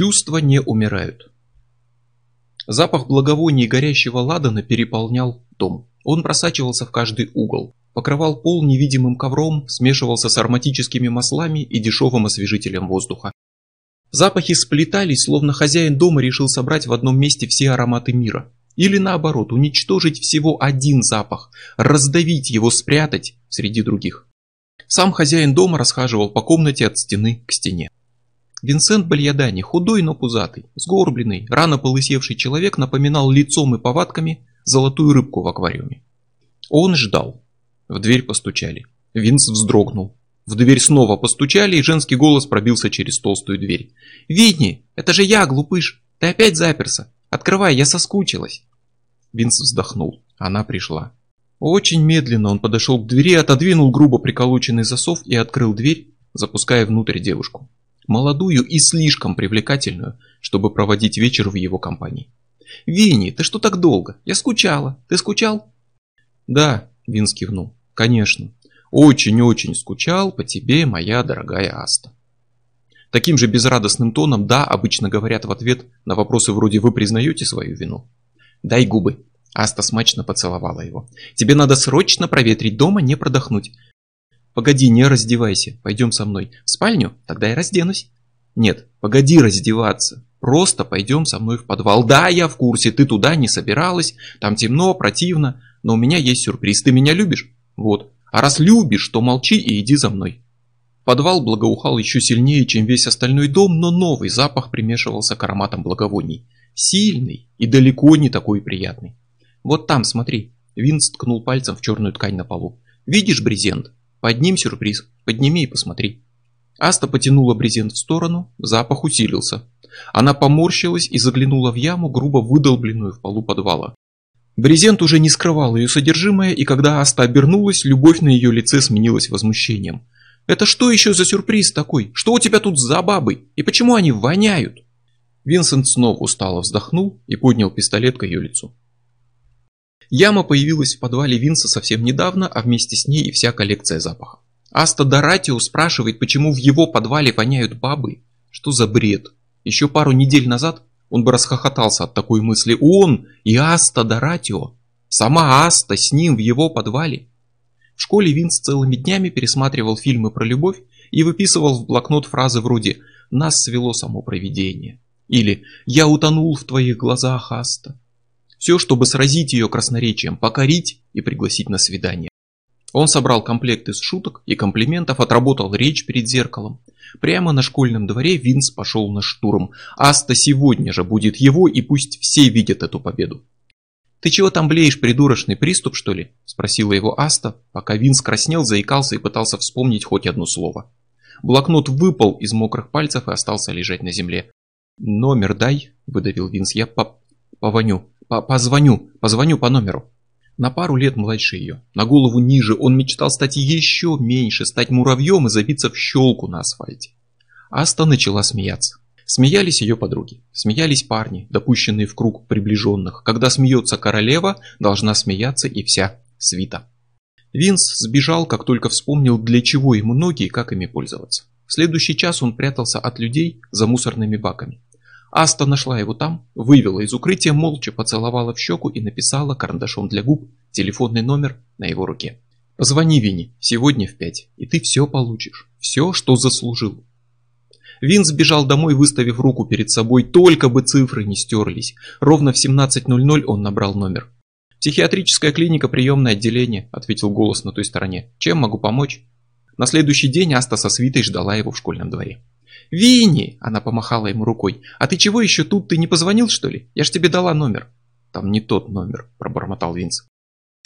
Чувства не умирают. Запах благовоний горящего ладана переполнял дом. Он просачивался в каждый угол, покрывал пол невидимым ковром, смешивался с ароматическими маслами и дешевым освежителем воздуха. Запахи сплетались, словно хозяин дома решил собрать в одном месте все ароматы мира. Или наоборот, уничтожить всего один запах, раздавить его, спрятать среди других. Сам хозяин дома расхаживал по комнате от стены к стене. Винсент Бальядани, худой, но пузатый, сгорбленный, рано полысевший человек, напоминал лицом и повадками золотую рыбку в аквариуме. Он ждал. В дверь постучали. Винс вздрогнул. В дверь снова постучали, и женский голос пробился через толстую дверь. «Винни, это же я, глупыш! Ты опять заперся! Открывай, я соскучилась!» Винс вздохнул. Она пришла. Очень медленно он подошел к двери, отодвинул грубо приколоченный засов и открыл дверь, запуская внутрь девушку молодую и слишком привлекательную, чтобы проводить вечер в его компании. «Винни, ты что так долго? Я скучала. Ты скучал?» «Да», — Винс кивнул. «Конечно. Очень-очень скучал по тебе, моя дорогая Аста». Таким же безрадостным тоном «да» обычно говорят в ответ на вопросы вроде «Вы признаете свою вину?» «Дай губы». Аста смачно поцеловала его. «Тебе надо срочно проветрить дома, не продохнуть. Погоди, не раздевайся, пойдем со мной. В спальню? Тогда я разденусь. Нет, погоди раздеваться. Просто пойдем со мной в подвал. Да, я в курсе, ты туда не собиралась, там темно, противно, но у меня есть сюрприз. Ты меня любишь? Вот. А раз любишь, то молчи и иди за мной. Подвал благоухал еще сильнее, чем весь остальной дом, но новый запах примешивался к ароматам благовоний. Сильный и далеко не такой приятный. Вот там, смотри. Винс ткнул пальцем в черную ткань на полу. Видишь брезент? Под ним сюрприз. Подними и посмотри. Аста потянула брезент в сторону, запах усилился. Она поморщилась и заглянула в яму, грубо выдолбленную в полу подвала. Брезент уже не скрывал ее содержимое, и когда Аста обернулась, любовь на ее лице сменилась возмущением. «Это что еще за сюрприз такой? Что у тебя тут за бабы? И почему они воняют?» Винсент снова устало вздохнул и поднял пистолет к ее лицу. Яма появилась в подвале Винса совсем недавно, а вместе с ней и вся коллекция запахов. Аста Доратио спрашивает, почему в его подвале воняют бабы. Что за бред? Еще пару недель назад он бы расхохотался от такой мысли. Он и Аста Доратио. Сама Аста с ним в его подвале. В школе Винс целыми днями пересматривал фильмы про любовь и выписывал в блокнот фразы вроде «Нас свело само провидение» или «Я утонул в твоих глазах, Аста». Все, чтобы сразить ее красноречием, покорить и пригласить на свидание. Он собрал комплект из шуток и комплиментов, отработал речь перед зеркалом. Прямо на школьном дворе Винс пошел на штурм. Аста сегодня же будет его, и пусть все видят эту победу. «Ты чего там блеешь, придурочный приступ, что ли?» – спросила его Аста, пока Винс краснел, заикался и пытался вспомнить хоть одно слово. Блокнот выпал из мокрых пальцев и остался лежать на земле. «Номер дай», – выдавил Винс, – «я по... повоню». Позвоню, позвоню по номеру. На пару лет младше ее, на голову ниже, он мечтал стать еще меньше, стать муравьем и забиться в щелку на асфальте. Аста начала смеяться. Смеялись ее подруги, смеялись парни, допущенные в круг приближенных. Когда смеется королева, должна смеяться и вся свита. Винс сбежал, как только вспомнил, для чего ему ноги и как ими пользоваться. В следующий час он прятался от людей за мусорными баками. Аста нашла его там, вывела из укрытия, молча поцеловала в щеку и написала карандашом для губ телефонный номер на его руке. «Позвони Винни, сегодня в пять, и ты все получишь, все, что заслужил». Вин сбежал домой, выставив руку перед собой, только бы цифры не стерлись. Ровно в 17.00 он набрал номер. «Психиатрическая клиника, приемное отделение», — ответил голос на той стороне. «Чем могу помочь?» На следующий день Аста со свитой ждала его в школьном дворе. «Винни!» – она помахала ему рукой. «А ты чего еще тут? Ты не позвонил, что ли? Я ж тебе дала номер». «Там не тот номер», – пробормотал Винс.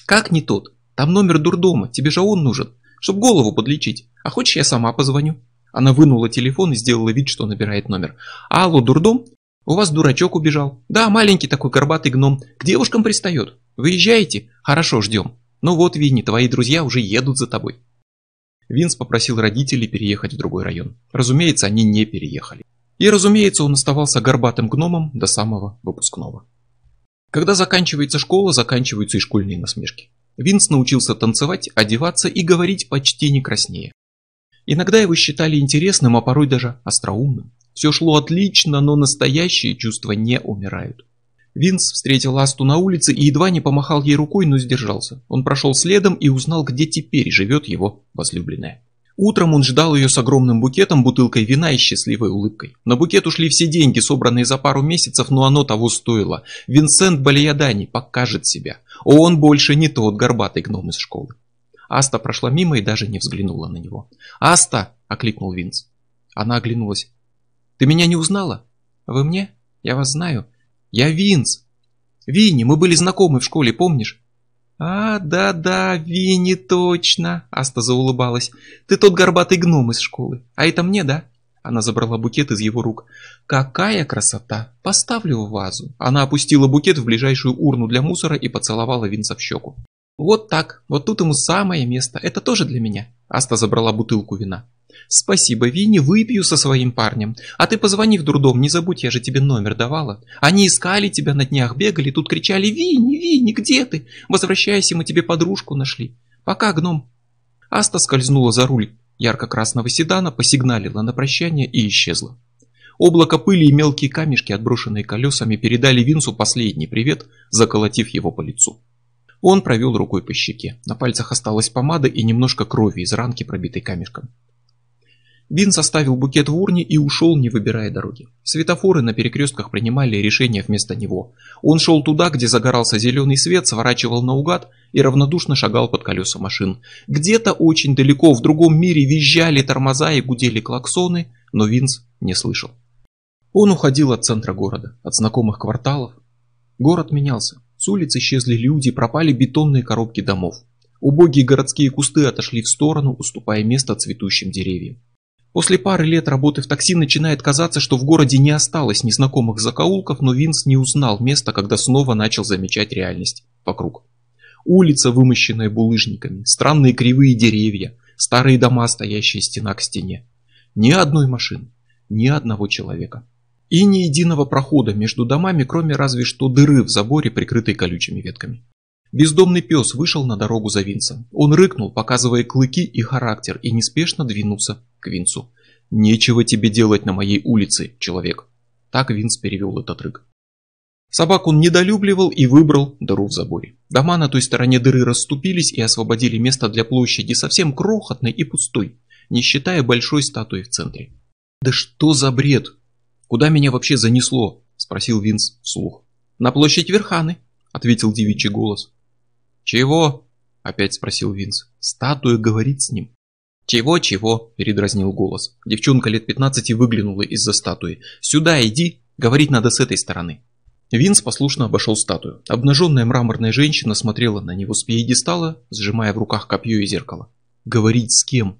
«Как не тот? Там номер дурдома, тебе же он нужен, чтобы голову подлечить. А хочешь, я сама позвоню?» Она вынула телефон и сделала вид, что набирает номер. «Алло, дурдом? У вас дурачок убежал. Да, маленький такой горбатый гном. К девушкам пристает. Выезжаете? Хорошо, ждем. Ну вот, Винни, твои друзья уже едут за тобой». Винс попросил родителей переехать в другой район. Разумеется, они не переехали. И, разумеется, он оставался горбатым гномом до самого выпускного. Когда заканчивается школа, заканчиваются и школьные насмешки. Винс научился танцевать, одеваться и говорить почти не краснее. Иногда его считали интересным, а порой даже остроумным. Все шло отлично, но настоящие чувства не умирают. Винс встретил Асту на улице и едва не помахал ей рукой, но сдержался. Он прошел следом и узнал, где теперь живет его возлюбленная. Утром он ждал ее с огромным букетом, бутылкой вина и счастливой улыбкой. На букет ушли все деньги, собранные за пару месяцев, но оно того стоило. Винсент Балиядани покажет себя. Он больше не тот горбатый гном из школы. Аста прошла мимо и даже не взглянула на него. «Аста!» – окликнул Винс. Она оглянулась. «Ты меня не узнала? Вы мне? Я вас знаю. Я Винс. Винни, мы были знакомы в школе, помнишь? «А, да-да, Винни, точно!» Аста заулыбалась. «Ты тот горбатый гном из школы. А это мне, да?» Она забрала букет из его рук. «Какая красота! Поставлю в вазу!» Она опустила букет в ближайшую урну для мусора и поцеловала Винса в щеку. «Вот так, вот тут ему самое место. Это тоже для меня». Аста забрала бутылку вина. «Спасибо, Винни, выпью со своим парнем. А ты позвони в дурдом, не забудь, я же тебе номер давала. Они искали тебя на днях, бегали, тут кричали «Винни, Винни, где ты? Возвращайся, мы тебе подружку нашли. Пока, гном». Аста скользнула за руль ярко-красного седана, посигналила на прощание и исчезла. Облако пыли и мелкие камешки, отброшенные колесами, передали Винсу последний привет, заколотив его по лицу. Он провел рукой по щеке. На пальцах осталась помада и немножко крови из ранки, пробитой камешком. Бин составил букет в урне и ушел, не выбирая дороги. Светофоры на перекрестках принимали решения вместо него. Он шел туда, где загорался зеленый свет, сворачивал наугад и равнодушно шагал под колеса машин. Где-то очень далеко в другом мире визжали тормоза и гудели клаксоны, но Винс не слышал. Он уходил от центра города, от знакомых кварталов. Город менялся. С улиц исчезли люди, пропали бетонные коробки домов. Убогие городские кусты отошли в сторону, уступая место цветущим деревьям. После пары лет работы в такси начинает казаться, что в городе не осталось незнакомых закоулков, но Винс не узнал места, когда снова начал замечать реальность вокруг. Улица, вымощенная булыжниками, странные кривые деревья, старые дома, стоящие стена к стене. Ни одной машины, ни одного человека. И ни единого прохода между домами, кроме разве что дыры в заборе, прикрытой колючими ветками. Бездомный пес вышел на дорогу за Винсом. Он рыкнул, показывая клыки и характер, и неспешно двинулся к Винсу. «Нечего тебе делать на моей улице, человек!» Так Винс перевел этот рык. Собак он недолюбливал и выбрал дыру в заборе. Дома на той стороне дыры расступились и освободили место для площади, совсем крохотной и пустой, не считая большой статуи в центре. «Да что за бред? Куда меня вообще занесло?» – спросил Винс вслух. «На площадь Верханы», – ответил девичий голос. «Чего?» – опять спросил Винс. Статуя говорит с ним. «Чего-чего?» – передразнил голос. Девчонка лет 15 выглянула из-за статуи. «Сюда иди! Говорить надо с этой стороны». Винс послушно обошел статую. Обнаженная мраморная женщина смотрела на него с пьедестала, сжимая в руках копье и зеркало. «Говорить с кем?»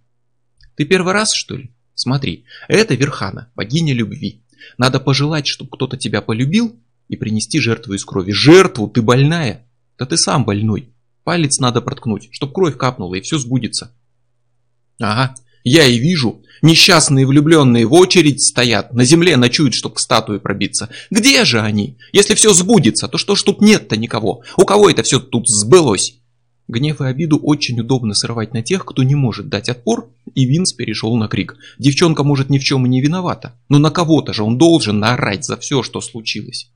«Ты первый раз, что ли? Смотри, это Верхана, богиня любви. Надо пожелать, чтобы кто-то тебя полюбил и принести жертву из крови. Жертву? Ты больная? Да ты сам больной. Палец надо проткнуть, чтоб кровь капнула и все сбудется. Ага, я и вижу. Несчастные влюбленные в очередь стоят, на земле ночуют, чтоб к статуе пробиться. Где же они? Если все сбудется, то что ж тут нет-то никого? У кого это все тут сбылось? Гнев и обиду очень удобно срывать на тех, кто не может дать отпор, и Винс перешел на крик. Девчонка может ни в чем и не виновата, но на кого-то же он должен наорать за все, что случилось.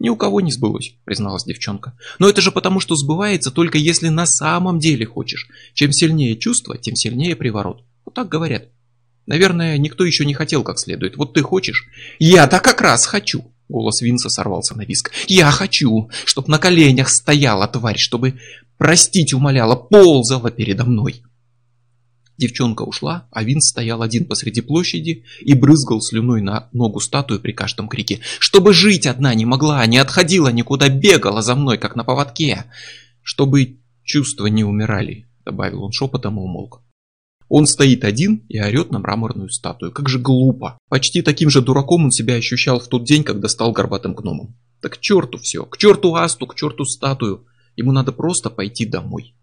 «Ни у кого не сбылось», — призналась девчонка. «Но это же потому, что сбывается только если на самом деле хочешь. Чем сильнее чувство, тем сильнее приворот. Вот так говорят. Наверное, никто еще не хотел как следует. Вот ты хочешь?» «Я-то как раз хочу!» Голос Винса сорвался на виск. «Я хочу, чтоб на коленях стояла тварь, чтобы простить умоляла, ползала передо мной. Девчонка ушла, а Винс стоял один посреди площади и брызгал слюной на ногу статуи при каждом крике. «Чтобы жить одна не могла, не отходила никуда, бегала за мной, как на поводке! Чтобы чувства не умирали», — добавил он шепотом и умолк. Он стоит один и орет на мраморную статую. Как же глупо. Почти таким же дураком он себя ощущал в тот день, когда стал горбатым гномом. Так к черту все, к черту Асту, к черту статую. Ему надо просто пойти домой.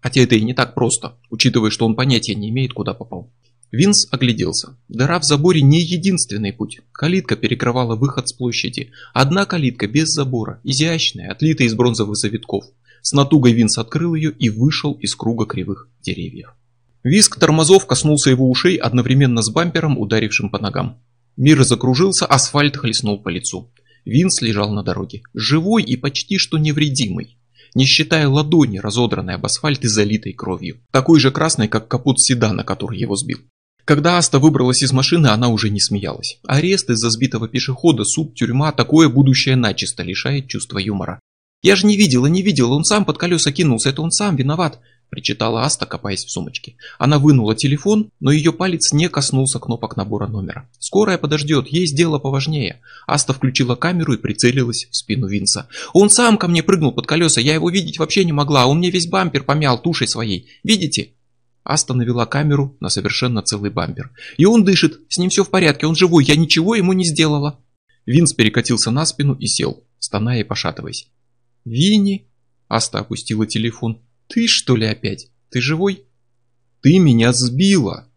Хотя это и не так просто, учитывая, что он понятия не имеет, куда попал. Винс огляделся. Дыра в заборе не единственный путь. Калитка перекрывала выход с площади. Одна калитка без забора, изящная, отлитая из бронзовых завитков. С натугой Винс открыл ее и вышел из круга кривых деревьев. Виск тормозов коснулся его ушей одновременно с бампером, ударившим по ногам. Мир закружился, асфальт хлестнул по лицу. Винс лежал на дороге, живой и почти что невредимый, не считая ладони, разодранной об асфальт и залитой кровью, такой же красной, как капот седана, который его сбил. Когда Аста выбралась из машины, она уже не смеялась. Арест из-за сбитого пешехода, суд, тюрьма, такое будущее начисто лишает чувства юмора. «Я же не видела, не видела, он сам под колеса кинулся, это он сам виноват», причитала Аста, копаясь в сумочке. Она вынула телефон, но ее палец не коснулся кнопок набора номера. «Скорая подождет, есть дело поважнее». Аста включила камеру и прицелилась в спину Винса. «Он сам ко мне прыгнул под колеса, я его видеть вообще не могла, он мне весь бампер помял тушей своей. Видите?» Аста навела камеру на совершенно целый бампер. «И он дышит, с ним все в порядке, он живой, я ничего ему не сделала». Винс перекатился на спину и сел, стоная и пошатываясь. «Винни?» Аста опустила телефон. «Ты что ли опять? Ты живой?» «Ты меня сбила!»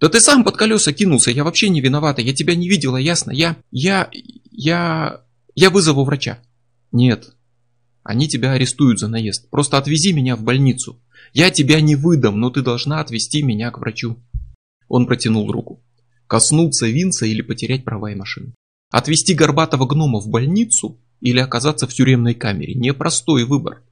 «Да ты сам под колеса кинулся, я вообще не виновата, я тебя не видела, ясно? Я... я... я... я вызову врача». «Нет, они тебя арестуют за наезд, просто отвези меня в больницу. Я тебя не выдам, но ты должна отвезти меня к врачу». Он протянул руку. Коснуться Винса или потерять права и машину. Отвезти горбатого гнома в больницу или оказаться в тюремной камере – непростой выбор.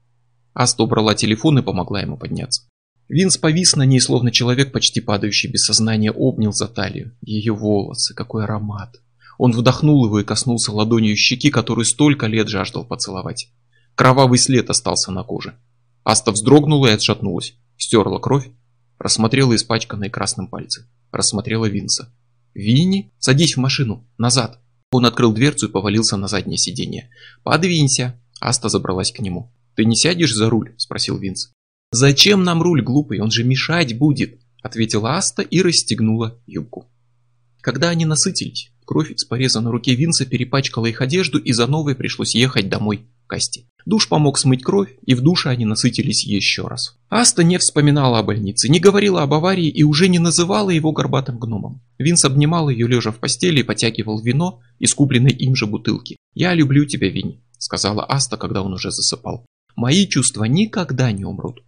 Аста убрала телефон и помогла ему подняться. Винс повис на ней, словно человек, почти падающий без сознания, обнял за талию. Ее волосы, какой аромат. Он вдохнул его и коснулся ладонью щеки, которую столько лет жаждал поцеловать. Кровавый след остался на коже. Аста вздрогнула и отшатнулась. Стерла кровь, рассмотрела испачканные красным пальцы. Рассмотрела Винса. «Винни, садись в машину, назад!» Он открыл дверцу и повалился на заднее сиденье. «Подвинься!» Аста забралась к нему. «Ты не сядешь за руль?» – спросил Винс. «Зачем нам руль, глупый? Он же мешать будет!» – ответила Аста и расстегнула юбку. Когда они насытились, кровь с пореза на руке Винса перепачкала их одежду, и за новой пришлось ехать домой к Асте. Душ помог смыть кровь, и в душе они насытились еще раз. Аста не вспоминала о больнице, не говорила об аварии и уже не называла его горбатым гномом. Винс обнимал ее лежа в постели и потягивал вино из купленной им же бутылки. «Я люблю тебя, Винни», — сказала Аста, когда он уже засыпал. «Мои чувства никогда не умрут.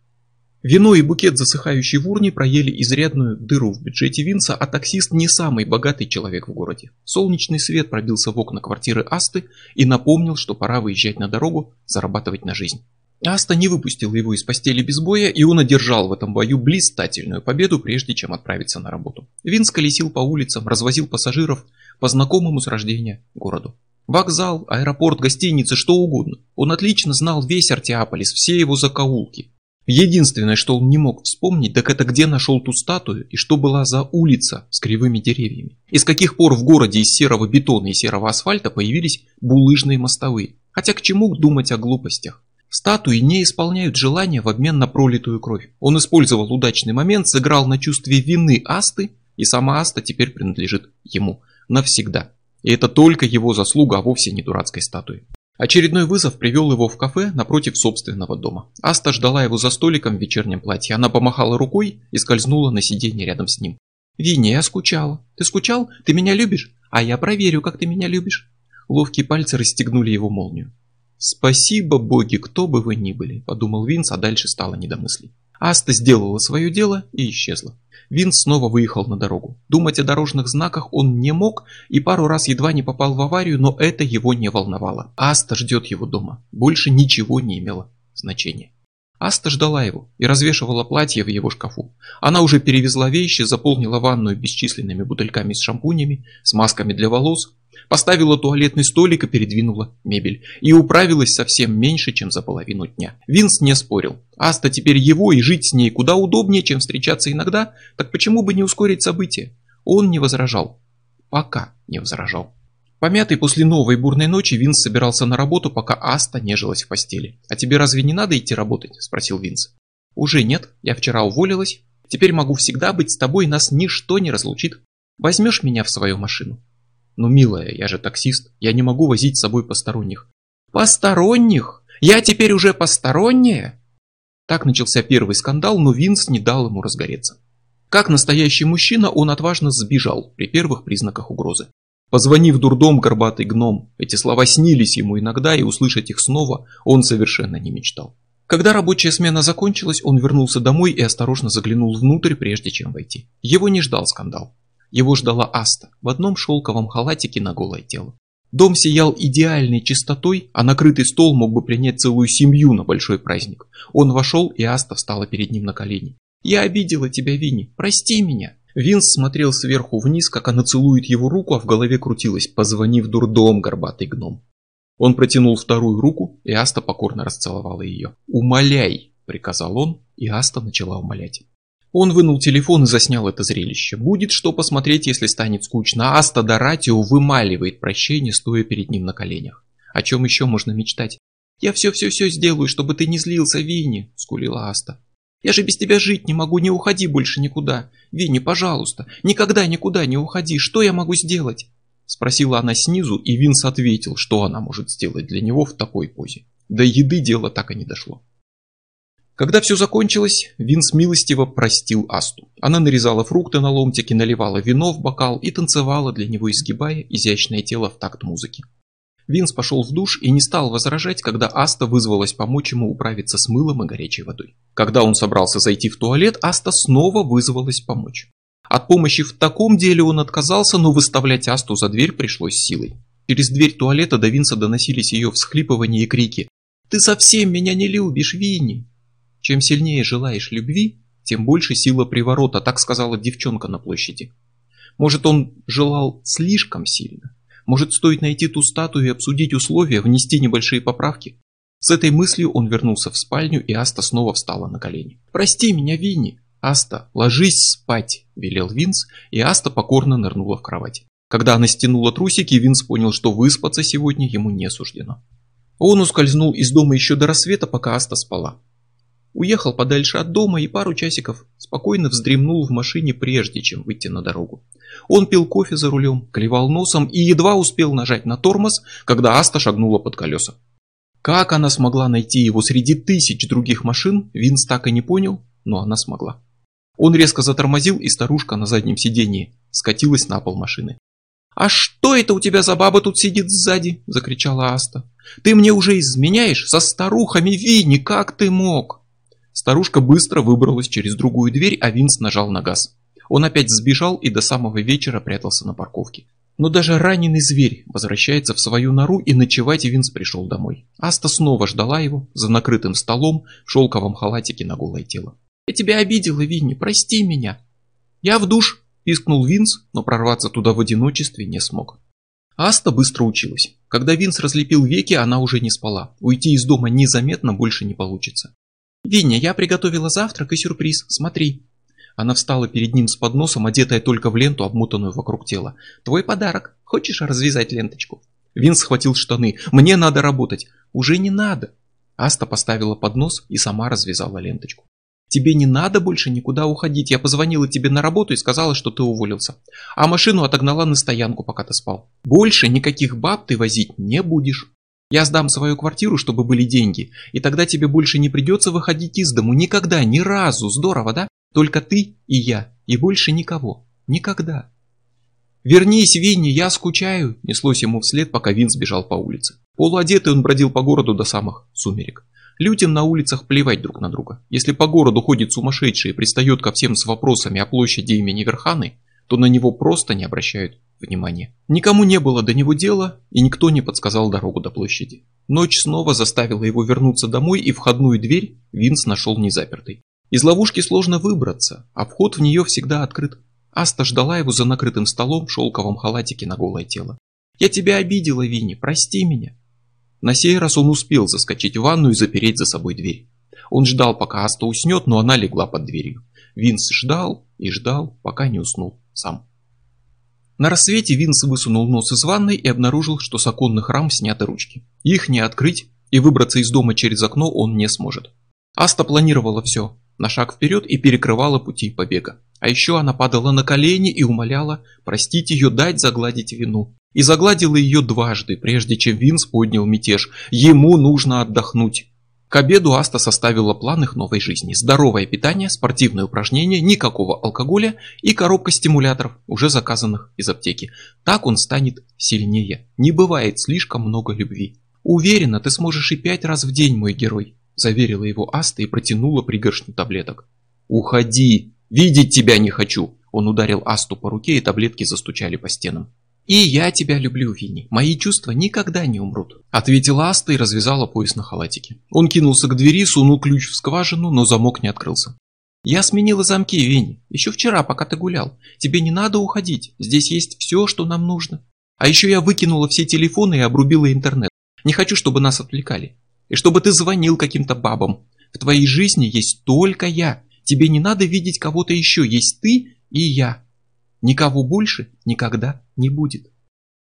Вино и букет засыхающей в урне проели изрядную дыру в бюджете Винса, а таксист не самый богатый человек в городе. Солнечный свет пробился в окна квартиры Асты и напомнил, что пора выезжать на дорогу, зарабатывать на жизнь. Аста не выпустила его из постели без боя, и он одержал в этом бою блистательную победу, прежде чем отправиться на работу. Винс колесил по улицам, развозил пассажиров по знакомому с рождения городу. Вокзал, аэропорт, гостиницы, что угодно. Он отлично знал весь Артиаполис, все его закоулки. Единственное, что он не мог вспомнить, так это где нашел ту статую и что была за улица с кривыми деревьями. И с каких пор в городе из серого бетона и серого асфальта появились булыжные мостовые. Хотя к чему думать о глупостях? Статуи не исполняют желания в обмен на пролитую кровь. Он использовал удачный момент, сыграл на чувстве вины Асты, и сама Аста теперь принадлежит ему навсегда. И это только его заслуга, а вовсе не дурацкой статуи. Очередной вызов привел его в кафе напротив собственного дома. Аста ждала его за столиком в вечернем платье. Она помахала рукой и скользнула на сиденье рядом с ним. «Винни, я скучала. Ты скучал? Ты меня любишь? А я проверю, как ты меня любишь». Ловкие пальцы расстегнули его молнию. «Спасибо, боги, кто бы вы ни были», – подумал Винс, а дальше стало недомыслий. Аста сделала свое дело и исчезла. Винс снова выехал на дорогу. Думать о дорожных знаках он не мог и пару раз едва не попал в аварию, но это его не волновало. Аста ждет его дома. Больше ничего не имело значения. Аста ждала его и развешивала платье в его шкафу. Она уже перевезла вещи, заполнила ванную бесчисленными бутыльками с шампунями, с масками для волос, Поставила туалетный столик и передвинула мебель. И управилась совсем меньше, чем за половину дня. Винс не спорил. Аста теперь его и жить с ней куда удобнее, чем встречаться иногда, так почему бы не ускорить события? Он не возражал. Пока не возражал. Помятый после новой бурной ночи Винс собирался на работу, пока Аста нежилась в постели. «А тебе разве не надо идти работать?» – спросил Винс. «Уже нет, я вчера уволилась. Теперь могу всегда быть с тобой, нас ничто не разлучит. Возьмешь меня в свою машину?» «Ну, милая, я же таксист, я не могу возить с собой посторонних». «Посторонних? Я теперь уже посторонняя?» Так начался первый скандал, но Винс не дал ему разгореться. Как настоящий мужчина, он отважно сбежал при первых признаках угрозы. Позвонив дурдом горбатый гном, эти слова снились ему иногда, и услышать их снова он совершенно не мечтал. Когда рабочая смена закончилась, он вернулся домой и осторожно заглянул внутрь, прежде чем войти. Его не ждал скандал. Его ждала Аста в одном шелковом халатике на голое тело. Дом сиял идеальной чистотой, а накрытый стол мог бы принять целую семью на большой праздник. Он вошел, и Аста встала перед ним на колени. «Я обидела тебя, Винни, прости меня!» Винс смотрел сверху вниз, как она целует его руку, а в голове крутилось «Позвони в дурдом, горбатый гном». Он протянул вторую руку, и Аста покорно расцеловала ее. «Умоляй!» – приказал он, и Аста начала умолять. Он вынул телефон и заснял это зрелище. Будет что посмотреть, если станет скучно. Аста Доратио вымаливает прощение, стоя перед ним на коленях. О чем еще можно мечтать? «Я все-все-все сделаю, чтобы ты не злился, Винни», – скулила Аста. «Я же без тебя жить не могу, не уходи больше никуда. Винни, пожалуйста, никогда никуда не уходи, что я могу сделать?» Спросила она снизу, и Винс ответил, что она может сделать для него в такой позе. До еды дело так и не дошло. Когда все закончилось, Винс милостиво простил Асту. Она нарезала фрукты на ломтики, наливала вино в бокал и танцевала для него, изгибая изящное тело в такт музыки. Винс пошел в душ и не стал возражать, когда Аста вызвалась помочь ему управиться с мылом и горячей водой. Когда он собрался зайти в туалет, Аста снова вызвалась помочь. От помощи в таком деле он отказался, но выставлять Асту за дверь пришлось силой. Через дверь туалета до Винса доносились ее всхлипывания и крики. «Ты совсем меня не любишь, Винни! Чем сильнее желаешь любви, тем больше сила приворота, так сказала девчонка на площади. Может, он желал слишком сильно? Может, стоит найти ту статую и обсудить условия, внести небольшие поправки? С этой мыслью он вернулся в спальню, и Аста снова встала на колени. «Прости меня, Винни!» «Аста, ложись спать!» – велел Винс, и Аста покорно нырнула в кровать. Когда она стянула трусики, Винс понял, что выспаться сегодня ему не суждено. Он ускользнул из дома еще до рассвета, пока Аста спала. Уехал подальше от дома и пару часиков спокойно вздремнул в машине, прежде чем выйти на дорогу. Он пил кофе за рулем, клевал носом и едва успел нажать на тормоз, когда Аста шагнула под колеса. Как она смогла найти его среди тысяч других машин, Винс так и не понял, но она смогла. Он резко затормозил, и старушка на заднем сидении скатилась на пол машины. «А что это у тебя за баба тут сидит сзади?» – закричала Аста. «Ты мне уже изменяешь? Со старухами Винни, как ты мог?» Старушка быстро выбралась через другую дверь, а Винс нажал на газ. Он опять сбежал и до самого вечера прятался на парковке. Но даже раненый зверь возвращается в свою нору, и ночевать Винс пришел домой. Аста снова ждала его за накрытым столом в шелковом халатике на голое тело. «Я тебя обидела, Винни, прости меня!» «Я в душ!» – пискнул Винс, но прорваться туда в одиночестве не смог. Аста быстро училась. Когда Винс разлепил веки, она уже не спала. Уйти из дома незаметно больше не получится. «Винни, я приготовила завтрак и сюрприз, смотри». Она встала перед ним с подносом, одетая только в ленту, обмотанную вокруг тела. «Твой подарок. Хочешь развязать ленточку?» Вин схватил штаны. «Мне надо работать». «Уже не надо». Аста поставила поднос и сама развязала ленточку. «Тебе не надо больше никуда уходить. Я позвонила тебе на работу и сказала, что ты уволился. А машину отогнала на стоянку, пока ты спал. Больше никаких баб ты возить не будешь». Я сдам свою квартиру, чтобы были деньги, и тогда тебе больше не придется выходить из дому никогда, ни разу. Здорово, да? Только ты и я, и больше никого. Никогда. «Вернись, Винни, я скучаю!» – неслось ему вслед, пока Вин сбежал по улице. Полуодетый он бродил по городу до самых сумерек. Людям на улицах плевать друг на друга. Если по городу ходит сумасшедший и пристает ко всем с вопросами о площади имени Верханы, то на него просто не обращают внимания. Никому не было до него дела, и никто не подсказал дорогу до площади. Ночь снова заставила его вернуться домой, и входную дверь Винс нашел незапертой. Из ловушки сложно выбраться, а вход в нее всегда открыт. Аста ждала его за накрытым столом в шелковом халатике на голое тело. «Я тебя обидела, Винни, прости меня». На сей раз он успел заскочить в ванну и запереть за собой дверь. Он ждал, пока Аста уснет, но она легла под дверью. Винс ждал и ждал, пока не уснул сам. На рассвете Винс высунул нос из ванной и обнаружил, что с оконных рам сняты ручки. Их не открыть, и выбраться из дома через окно он не сможет. Аста планировала все, на шаг вперед и перекрывала пути побега. А еще она падала на колени и умоляла простить ее, дать загладить вину. И загладила ее дважды, прежде чем Винс поднял мятеж. Ему нужно отдохнуть. К обеду Аста составила план их новой жизни. Здоровое питание, спортивные упражнения, никакого алкоголя и коробка стимуляторов, уже заказанных из аптеки. Так он станет сильнее. Не бывает слишком много любви. «Уверена, ты сможешь и пять раз в день, мой герой», заверила его Аста и протянула пригоршню таблеток. «Уходи! Видеть тебя не хочу! Он ударил Асту по руке, и таблетки застучали по стенам. «И я тебя люблю, Винни. Мои чувства никогда не умрут», — ответила Аста и развязала пояс на халатике. Он кинулся к двери, сунул ключ в скважину, но замок не открылся. «Я сменила замки, Винни. Еще вчера, пока ты гулял. Тебе не надо уходить. Здесь есть все, что нам нужно. А еще я выкинула все телефоны и обрубила интернет. Не хочу, чтобы нас отвлекали. И чтобы ты звонил каким-то бабам. В твоей жизни есть только я. Тебе не надо видеть кого-то еще. Есть ты и я. Никого больше никогда не будет.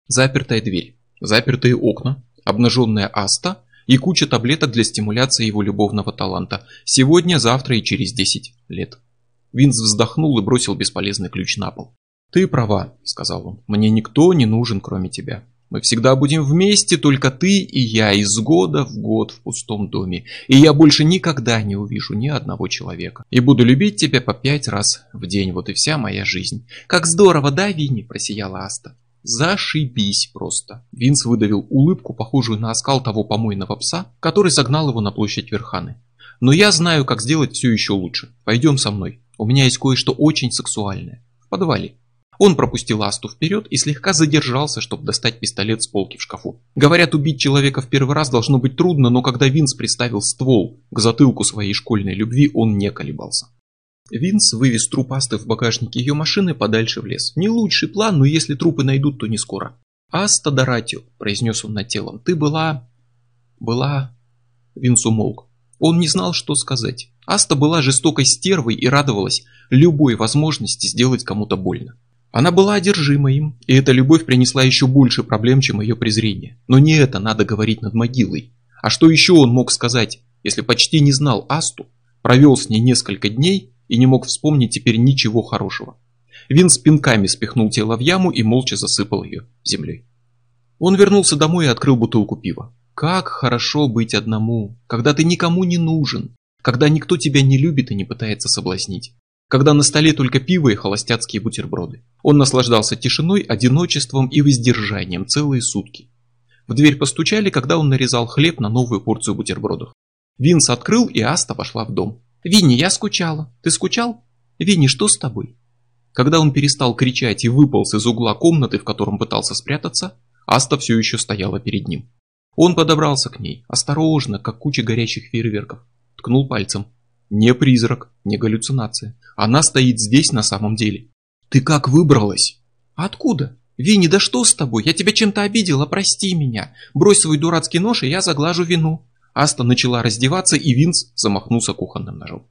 Запертая дверь, запертые окна, обнаженная аста и куча таблеток для стимуляции его любовного таланта. Сегодня, завтра и через 10 лет. Винс вздохнул и бросил бесполезный ключ на пол. «Ты права», — сказал он. «Мне никто не нужен, кроме тебя. Мы всегда будем вместе, только ты и я, из года в год в пустом доме. И я больше никогда не увижу ни одного человека. И буду любить тебя по пять раз в день. Вот и вся моя жизнь. Как здорово, да, Винни? Просияла Аста. Зашибись просто. Винс выдавил улыбку, похожую на оскал того помойного пса, который согнал его на площадь Верханы. Но я знаю, как сделать все еще лучше. Пойдем со мной. У меня есть кое-что очень сексуальное. В подвале. Он пропустил Асту вперед и слегка задержался, чтобы достать пистолет с полки в шкафу. Говорят, убить человека в первый раз должно быть трудно, но когда Винс приставил ствол к затылку своей школьной любви, он не колебался. Винс вывез труп Асты в багажнике ее машины подальше в лес. Не лучший план, но если трупы найдут, то не скоро. «Аста Доратио», – произнес он над телом, – «ты была...» «Была...» Винс умолк. Он не знал, что сказать. Аста была жестокой стервой и радовалась любой возможности сделать кому-то больно. Она была одержима им, и эта любовь принесла еще больше проблем, чем ее презрение. Но не это надо говорить над могилой. А что еще он мог сказать, если почти не знал Асту, провел с ней несколько дней и не мог вспомнить теперь ничего хорошего? Вин с пинками спихнул тело в яму и молча засыпал ее землей. Он вернулся домой и открыл бутылку пива. Как хорошо быть одному, когда ты никому не нужен, когда никто тебя не любит и не пытается соблазнить когда на столе только пиво и холостяцкие бутерброды. Он наслаждался тишиной, одиночеством и воздержанием целые сутки. В дверь постучали, когда он нарезал хлеб на новую порцию бутербродов. Винс открыл, и Аста пошла в дом. «Винни, я скучала. Ты скучал? Винни, что с тобой?» Когда он перестал кричать и выполз из угла комнаты, в котором пытался спрятаться, Аста все еще стояла перед ним. Он подобрался к ней, осторожно, как куча горящих фейерверков. Ткнул пальцем. Не призрак, не галлюцинация. Она стоит здесь на самом деле. Ты как выбралась? Откуда? Винни, да что с тобой? Я тебя чем-то обидела, прости меня. Брось свой дурацкий нож, и я заглажу вину. Аста начала раздеваться, и Винс замахнулся кухонным ножом.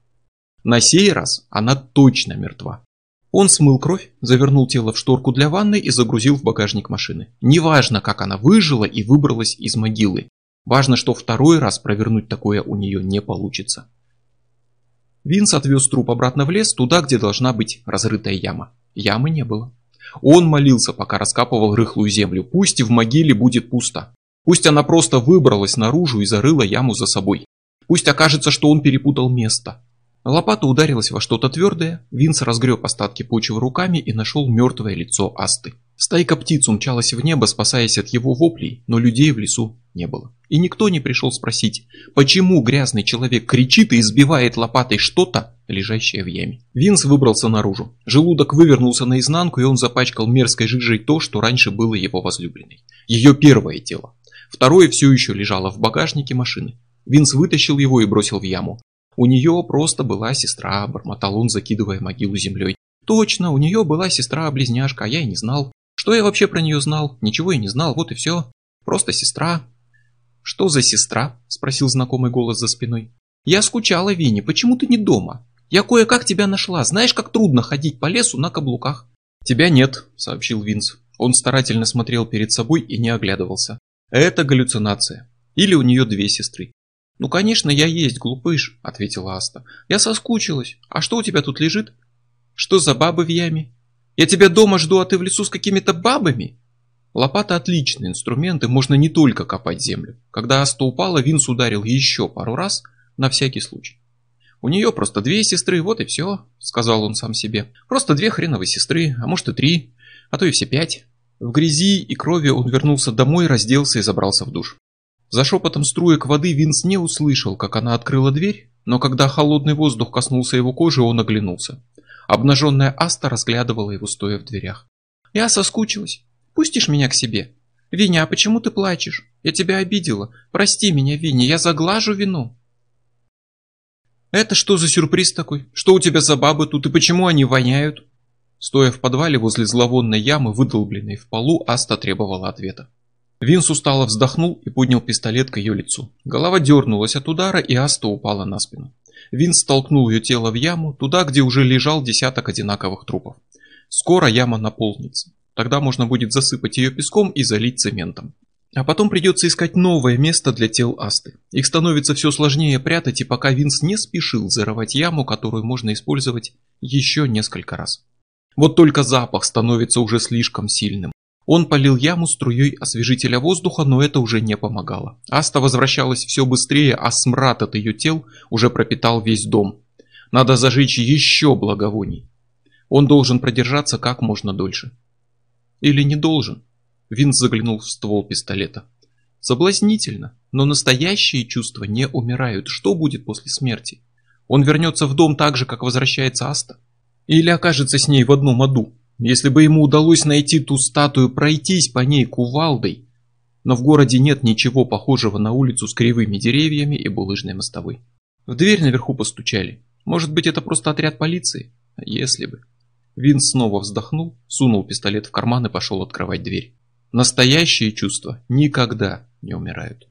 На сей раз она точно мертва. Он смыл кровь, завернул тело в шторку для ванны и загрузил в багажник машины. Неважно, как она выжила и выбралась из могилы. Важно, что второй раз провернуть такое у нее не получится. Винс отвез труп обратно в лес, туда, где должна быть разрытая яма. Ямы не было. Он молился, пока раскапывал рыхлую землю. Пусть в могиле будет пусто. Пусть она просто выбралась наружу и зарыла яму за собой. Пусть окажется, что он перепутал место. Лопата ударилась во что-то твердое, Винс разгреб остатки почвы руками и нашел мертвое лицо Асты. Стайка птиц умчалась в небо, спасаясь от его воплей, но людей в лесу не было. И никто не пришел спросить, почему грязный человек кричит и избивает лопатой что-то, лежащее в яме. Винс выбрался наружу. Желудок вывернулся наизнанку, и он запачкал мерзкой жижей то, что раньше было его возлюбленной. Ее первое тело. Второе все еще лежало в багажнике машины. Винс вытащил его и бросил в яму. У нее просто была сестра, бормотал он, закидывая могилу землей. Точно, у нее была сестра-близняшка, а я и не знал. Что я вообще про нее знал? Ничего и не знал, вот и все. Просто сестра. Что за сестра? Спросил знакомый голос за спиной. Я скучала, Винни, почему ты не дома? Я кое-как тебя нашла, знаешь, как трудно ходить по лесу на каблуках. Тебя нет, сообщил Винс. Он старательно смотрел перед собой и не оглядывался. Это галлюцинация. Или у нее две сестры. «Ну, конечно, я есть, глупыш», — ответила Аста. «Я соскучилась. А что у тебя тут лежит?» «Что за бабы в яме?» «Я тебя дома жду, а ты в лесу с какими-то бабами?» Лопата отличный инструмент, и можно не только копать землю. Когда Аста упала, Винс ударил еще пару раз, на всякий случай. «У нее просто две сестры, вот и все», — сказал он сам себе. «Просто две хреновые сестры, а может и три, а то и все пять». В грязи и крови он вернулся домой, разделся и забрался в душ. За шепотом струек воды Винс не услышал, как она открыла дверь, но когда холодный воздух коснулся его кожи, он оглянулся. Обнаженная Аста разглядывала его, стоя в дверях. «Я соскучилась. Пустишь меня к себе? Виня, а почему ты плачешь? Я тебя обидела. Прости меня, Виня, я заглажу вину». «Это что за сюрприз такой? Что у тебя за бабы тут и почему они воняют?» Стоя в подвале возле зловонной ямы, выдолбленной в полу, Аста требовала ответа. Винс устало вздохнул и поднял пистолет к ее лицу. Голова дернулась от удара, и Аста упала на спину. Винс столкнул ее тело в яму, туда, где уже лежал десяток одинаковых трупов. Скоро яма наполнится. Тогда можно будет засыпать ее песком и залить цементом. А потом придется искать новое место для тел Асты. Их становится все сложнее прятать, и пока Винс не спешил зарывать яму, которую можно использовать еще несколько раз. Вот только запах становится уже слишком сильным. Он полил яму струей освежителя воздуха, но это уже не помогало. Аста возвращалась все быстрее, а смрад от ее тел уже пропитал весь дом. Надо зажечь еще благовоний. Он должен продержаться как можно дольше. Или не должен? Винс заглянул в ствол пистолета. Соблазнительно, но настоящие чувства не умирают. Что будет после смерти? Он вернется в дом так же, как возвращается Аста? Или окажется с ней в одном аду? Если бы ему удалось найти ту статую, пройтись по ней кувалдой. Но в городе нет ничего похожего на улицу с кривыми деревьями и булыжной мостовой. В дверь наверху постучали. Может быть, это просто отряд полиции? Если бы. Винс снова вздохнул, сунул пистолет в карман и пошел открывать дверь. Настоящие чувства никогда не умирают.